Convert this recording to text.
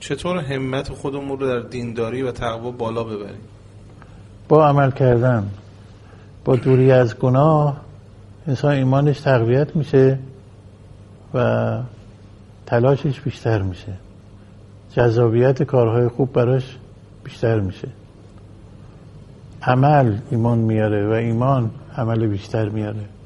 چطور همت خودمون رو در دینداری و تقوا بالا ببریم؟ با عمل کردن با دوری از گناه انسان ایمانش تقویت میشه و تلاشش بیشتر میشه. جذابیت کارهای خوب براش بیشتر میشه. عمل ایمان میاره و ایمان عمل بیشتر میاره.